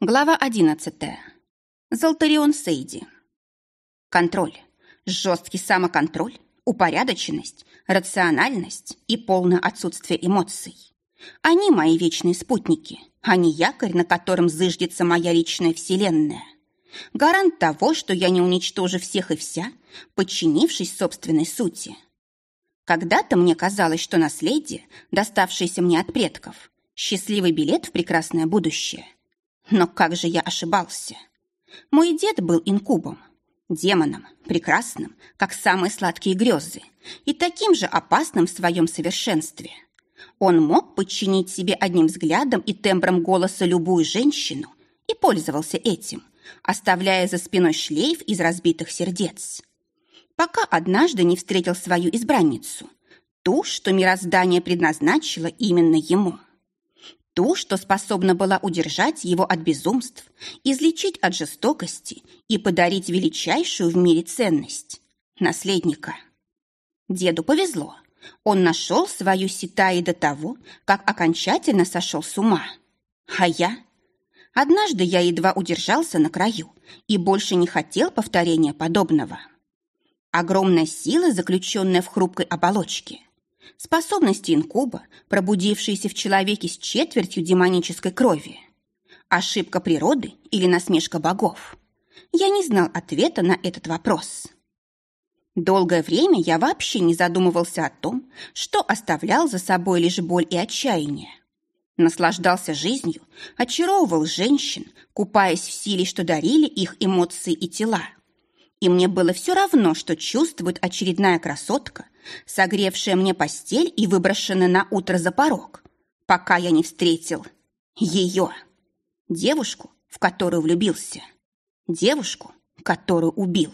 Глава 11. Золтарион Сейди. Контроль. Жесткий самоконтроль, упорядоченность, рациональность и полное отсутствие эмоций. Они мои вечные спутники, а не якорь, на котором зыждется моя личная вселенная. Гарант того, что я не уничтожу всех и вся, подчинившись собственной сути. Когда-то мне казалось, что наследие, доставшееся мне от предков, счастливый билет в прекрасное будущее – но как же я ошибался? Мой дед был инкубом, демоном, прекрасным, как самые сладкие грезы, и таким же опасным в своем совершенстве. Он мог подчинить себе одним взглядом и тембром голоса любую женщину и пользовался этим, оставляя за спиной шлейф из разбитых сердец. Пока однажды не встретил свою избранницу, ту, что мироздание предназначило именно ему – Ту, что способна была удержать его от безумств, излечить от жестокости и подарить величайшую в мире ценность – наследника. Деду повезло. Он нашел свою Ситаи до того, как окончательно сошел с ума. А я? Однажды я едва удержался на краю и больше не хотел повторения подобного. Огромная сила, заключенная в хрупкой оболочке, Способности инкуба, пробудившиеся в человеке с четвертью демонической крови. Ошибка природы или насмешка богов? Я не знал ответа на этот вопрос. Долгое время я вообще не задумывался о том, что оставлял за собой лишь боль и отчаяние. Наслаждался жизнью, очаровывал женщин, купаясь в силе, что дарили их эмоции и тела. И мне было все равно, что чувствует очередная красотка, согревшая мне постель и выброшенная на утро за порог, пока я не встретил ее, девушку, в которую влюбился, девушку, которую убил.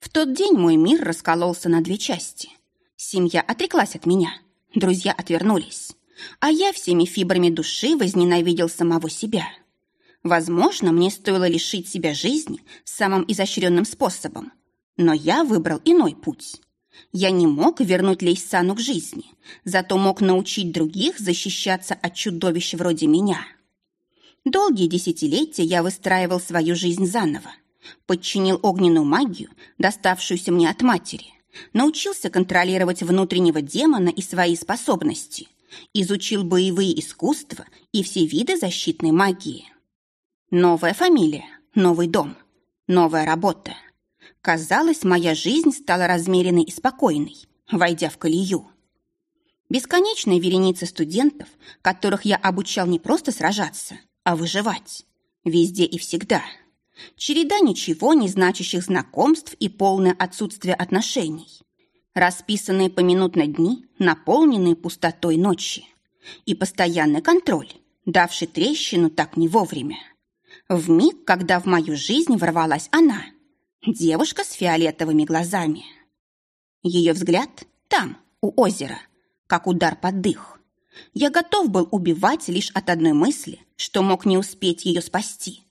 В тот день мой мир раскололся на две части. Семья отреклась от меня, друзья отвернулись, а я всеми фибрами души возненавидел самого себя. Возможно, мне стоило лишить себя жизни самым изощренным способом, но я выбрал иной путь. Я не мог вернуть Лейсану к жизни, зато мог научить других защищаться от чудовищ вроде меня. Долгие десятилетия я выстраивал свою жизнь заново, подчинил огненную магию, доставшуюся мне от матери, научился контролировать внутреннего демона и свои способности, изучил боевые искусства и все виды защитной магии. Новая фамилия, новый дом, новая работа. Казалось, моя жизнь стала размеренной и спокойной, войдя в колею. Бесконечная вереница студентов, которых я обучал не просто сражаться, а выживать. Везде и всегда. Череда ничего не значащих знакомств и полное отсутствие отношений. Расписанные поминутно дни, наполненные пустотой ночи. И постоянный контроль, давший трещину так не вовремя. В миг, когда в мою жизнь ворвалась она – Девушка с фиолетовыми глазами. Ее взгляд там, у озера, как удар под дых. Я готов был убивать лишь от одной мысли, что мог не успеть ее спасти.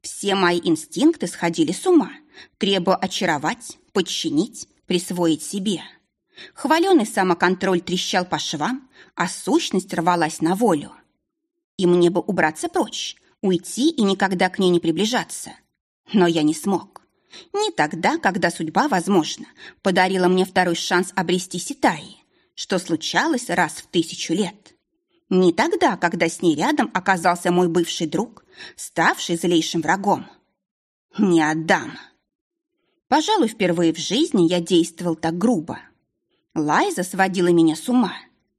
Все мои инстинкты сходили с ума, требуя очаровать, подчинить, присвоить себе. Хваленый самоконтроль трещал по швам, а сущность рвалась на волю. И мне бы убраться прочь, уйти и никогда к ней не приближаться. Но я не смог. Не тогда, когда судьба, возможно, подарила мне второй шанс обрести Ситаи, что случалось раз в тысячу лет. Не тогда, когда с ней рядом оказался мой бывший друг, ставший злейшим врагом. Не отдам. Пожалуй, впервые в жизни я действовал так грубо. Лайза сводила меня с ума.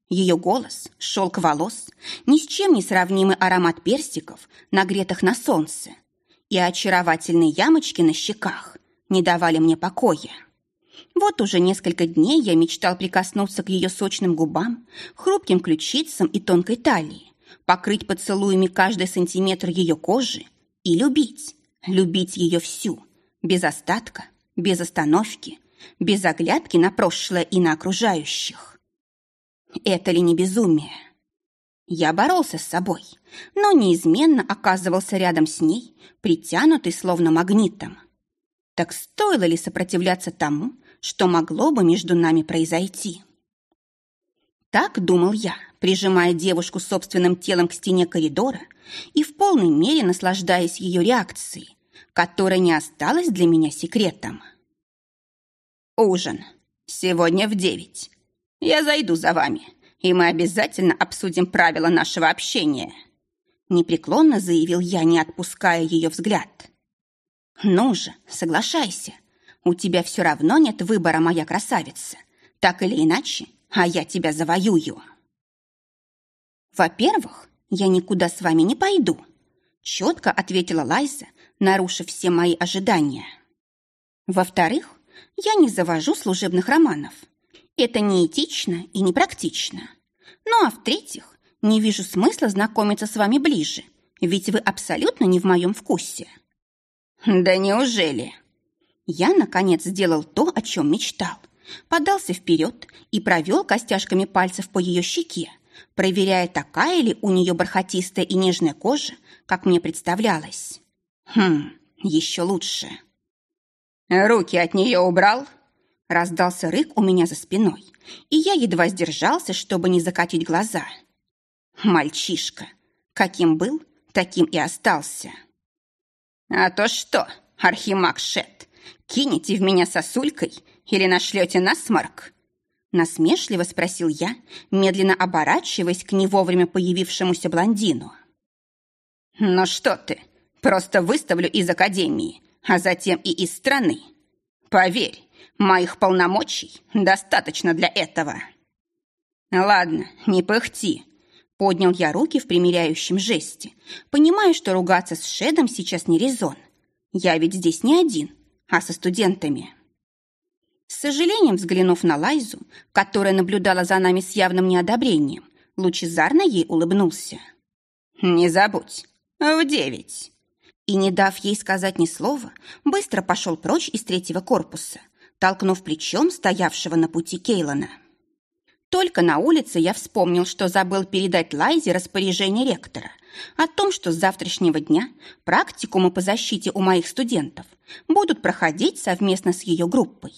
Ее голос, шелк волос, ни с чем не сравнимый аромат персиков, нагретых на солнце – и очаровательные ямочки на щеках не давали мне покоя. Вот уже несколько дней я мечтал прикоснуться к ее сочным губам, хрупким ключицам и тонкой талии, покрыть поцелуями каждый сантиметр ее кожи и любить, любить ее всю, без остатка, без остановки, без оглядки на прошлое и на окружающих. Это ли не безумие? Я боролся с собой, но неизменно оказывался рядом с ней, притянутый словно магнитом. Так стоило ли сопротивляться тому, что могло бы между нами произойти? Так думал я, прижимая девушку собственным телом к стене коридора и в полной мере наслаждаясь ее реакцией, которая не осталась для меня секретом. «Ужин. Сегодня в девять. Я зайду за вами, и мы обязательно обсудим правила нашего общения», непреклонно заявил я, не отпуская ее взгляд. «Ну же, соглашайся. У тебя все равно нет выбора, моя красавица. Так или иначе, а я тебя завоюю». «Во-первых, я никуда с вами не пойду», четко ответила Лайза, нарушив все мои ожидания. «Во-вторых, я не завожу служебных романов. Это неэтично и непрактично. Ну а в-третьих, не вижу смысла знакомиться с вами ближе, ведь вы абсолютно не в моем вкусе». «Да неужели?» Я, наконец, сделал то, о чем мечтал. Подался вперед и провел костяшками пальцев по ее щеке, проверяя, такая ли у нее бархатистая и нежная кожа, как мне представлялось. Хм, еще лучше. «Руки от нее убрал?» Раздался рык у меня за спиной, и я едва сдержался, чтобы не закатить глаза. Мальчишка. Каким был, таким и остался. «А то что, Архимаг Шет, кинете в меня сосулькой или нашлете насморк?» Насмешливо спросил я, медленно оборачиваясь к не вовремя появившемуся блондину. «Ну что ты, просто выставлю из академии, а затем и из страны. Поверь, моих полномочий достаточно для этого». «Ладно, не пыхти», — поднял я руки в примиряющем жесте, понимая, что ругаться с Шедом сейчас не резон. Я ведь здесь не один, а со студентами. С сожалением взглянув на Лайзу, которая наблюдала за нами с явным неодобрением, лучезарно ей улыбнулся. «Не забудь, в девять!» И, не дав ей сказать ни слова, быстро пошел прочь из третьего корпуса, толкнув плечом стоявшего на пути Кейлана. Только на улице я вспомнил, что забыл передать Лайзе распоряжение ректора о том, что с завтрашнего дня практикумы по защите у моих студентов будут проходить совместно с ее группой.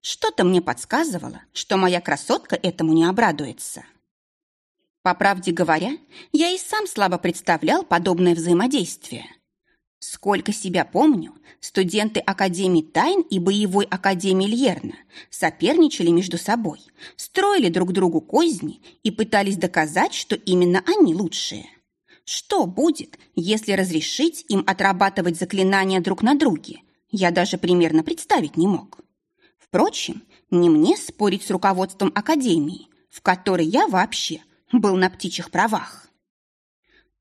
Что-то мне подсказывало, что моя красотка этому не обрадуется. По правде говоря, я и сам слабо представлял подобное взаимодействие. Сколько себя помню, студенты Академии Тайн и Боевой Академии Льерна соперничали между собой, строили друг другу козни и пытались доказать, что именно они лучшие. Что будет, если разрешить им отрабатывать заклинания друг на друге, я даже примерно представить не мог. Впрочем, не мне спорить с руководством Академии, в которой я вообще был на птичьих правах.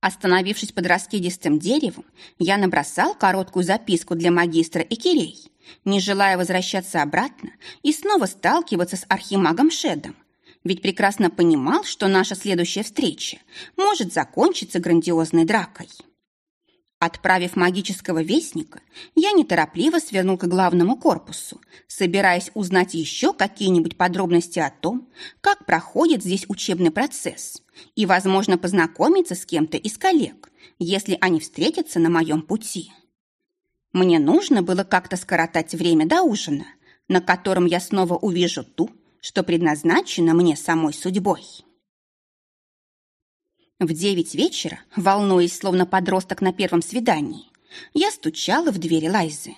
Остановившись под раскидистым деревом, я набросал короткую записку для магистра Экирей, не желая возвращаться обратно и снова сталкиваться с архимагом Шедом, ведь прекрасно понимал, что наша следующая встреча может закончиться грандиозной дракой. Отправив магического вестника, я неторопливо свернул к главному корпусу, собираясь узнать еще какие-нибудь подробности о том, как проходит здесь учебный процесс, и, возможно, познакомиться с кем-то из коллег, если они встретятся на моем пути. Мне нужно было как-то скоротать время до ужина, на котором я снова увижу ту, что предназначена мне самой судьбой. В девять вечера, волнуясь, словно подросток на первом свидании, я стучала в двери Лайзы.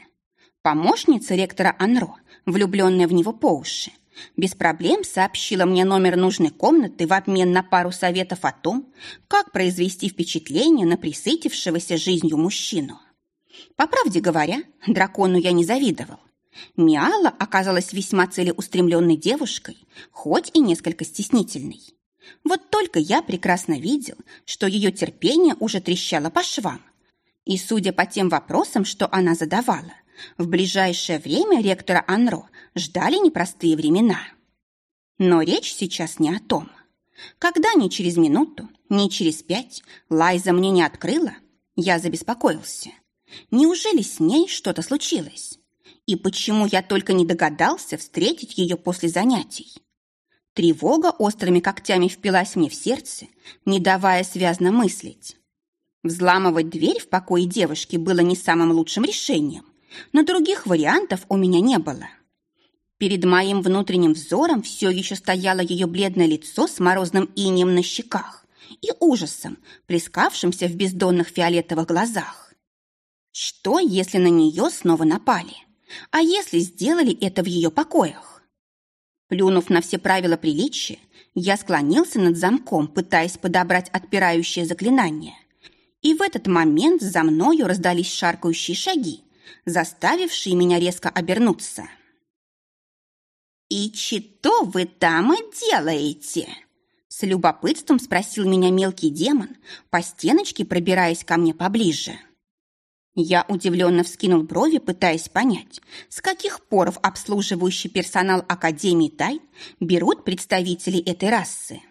Помощница ректора Анро, влюбленная в него по уши, без проблем сообщила мне номер нужной комнаты в обмен на пару советов о том, как произвести впечатление на присытившегося жизнью мужчину. По правде говоря, дракону я не завидовал. Миала оказалась весьма целеустремленной девушкой, хоть и несколько стеснительной. Вот только я прекрасно видел, что ее терпение уже трещало по швам. И судя по тем вопросам, что она задавала, в ближайшее время ректора Анро ждали непростые времена. Но речь сейчас не о том. Когда ни через минуту, ни через пять Лайза мне не открыла, я забеспокоился. Неужели с ней что-то случилось? И почему я только не догадался встретить ее после занятий? Тревога острыми когтями впилась мне в сердце, не давая связно мыслить. Взламывать дверь в покое девушки было не самым лучшим решением, но других вариантов у меня не было. Перед моим внутренним взором все еще стояло ее бледное лицо с морозным инием на щеках и ужасом, плескавшимся в бездонных фиолетовых глазах. Что, если на нее снова напали? А если сделали это в ее покоях? Плюнув на все правила приличия, я склонился над замком, пытаясь подобрать отпирающее заклинание. И в этот момент за мною раздались шаркающие шаги, заставившие меня резко обернуться. «И что вы там делаете?» С любопытством спросил меня мелкий демон, по стеночке пробираясь ко мне поближе. Я удивленно вскинул брови, пытаясь понять, с каких пор в обслуживающий персонал Академии Тай берут представителей этой расы.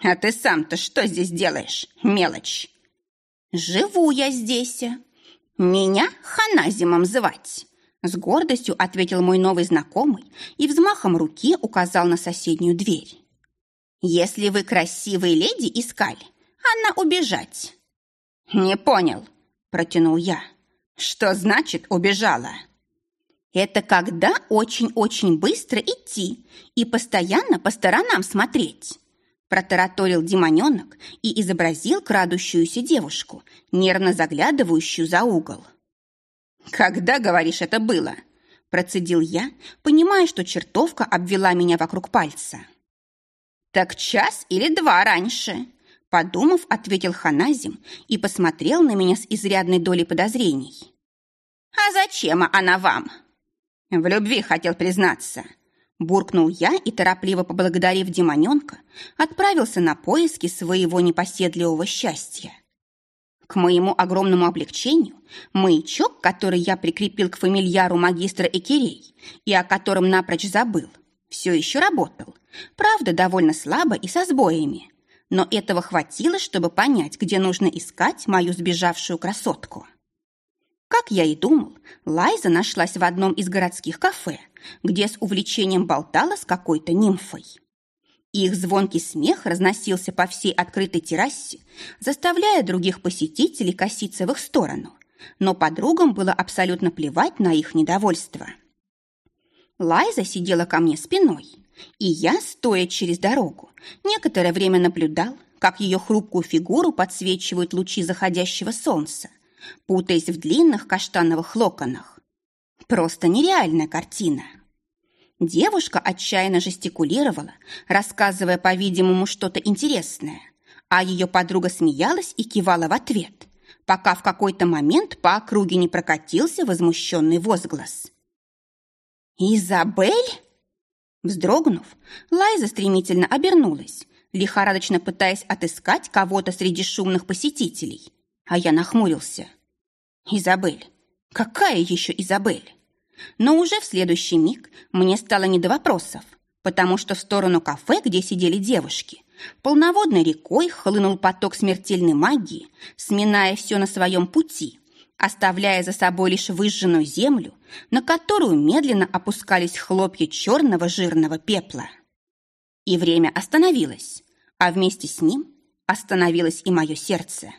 «А ты сам-то что здесь делаешь, мелочь?» «Живу я здесь. Меня Ханазимом звать», с гордостью ответил мой новый знакомый и взмахом руки указал на соседнюю дверь. «Если вы красивые леди искали, она убежать». «Не понял», – протянул я. «Что значит убежала?» «Это когда очень-очень быстро идти и постоянно по сторонам смотреть», протараторил демоненок и изобразил крадущуюся девушку, нервно заглядывающую за угол. «Когда, говоришь, это было?» Процедил я, понимая, что чертовка обвела меня вокруг пальца. «Так час или два раньше», Подумав, ответил Ханазим и посмотрел на меня с изрядной долей подозрений. «А зачем она вам?» «В любви хотел признаться». Буркнул я и, торопливо поблагодарив демоненка, отправился на поиски своего непоседливого счастья. К моему огромному облегчению, маячок, который я прикрепил к фамильяру магистра Экерей и о котором напрочь забыл, все еще работал. Правда, довольно слабо и со сбоями. Но этого хватило, чтобы понять, где нужно искать мою сбежавшую красотку. Как я и думал, Лайза нашлась в одном из городских кафе, где с увлечением болтала с какой-то нимфой. Их звонкий смех разносился по всей открытой террасе, заставляя других посетителей коситься в их сторону. Но подругам было абсолютно плевать на их недовольство. Лайза сидела ко мне спиной, и я, стоя через дорогу, некоторое время наблюдал, как ее хрупкую фигуру подсвечивают лучи заходящего солнца, путаясь в длинных каштановых локонах. Просто нереальная картина. Девушка отчаянно жестикулировала, рассказывая, по-видимому, что-то интересное, а ее подруга смеялась и кивала в ответ, пока в какой-то момент по округе не прокатился возмущенный возглас. «Изабель?» Вздрогнув, Лайза стремительно обернулась, лихорадочно пытаясь отыскать кого-то среди шумных посетителей, а я нахмурился. «Изабель? Какая еще Изабель?» Но уже в следующий миг мне стало не до вопросов, потому что в сторону кафе, где сидели девушки, полноводной рекой хлынул поток смертельной магии, сминая все на своем пути, оставляя за собой лишь выжженную землю, на которую медленно опускались хлопья черного жирного пепла. И время остановилось, а вместе с ним остановилось и мое сердце.